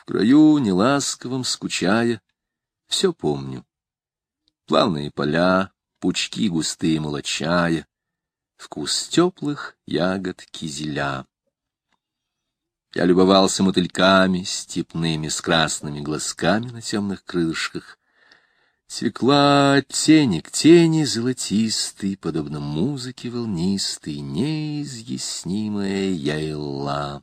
В краю неласковом, скучая, все помню. Плавные поля, пучки густые молочая, вкус теплых ягод кизеля. Я любовался мотыльками степными с красными глазками на темных крылышках. Текла тени к тени золотистой, подобно музыке волнистой, неизъяснимая яйла.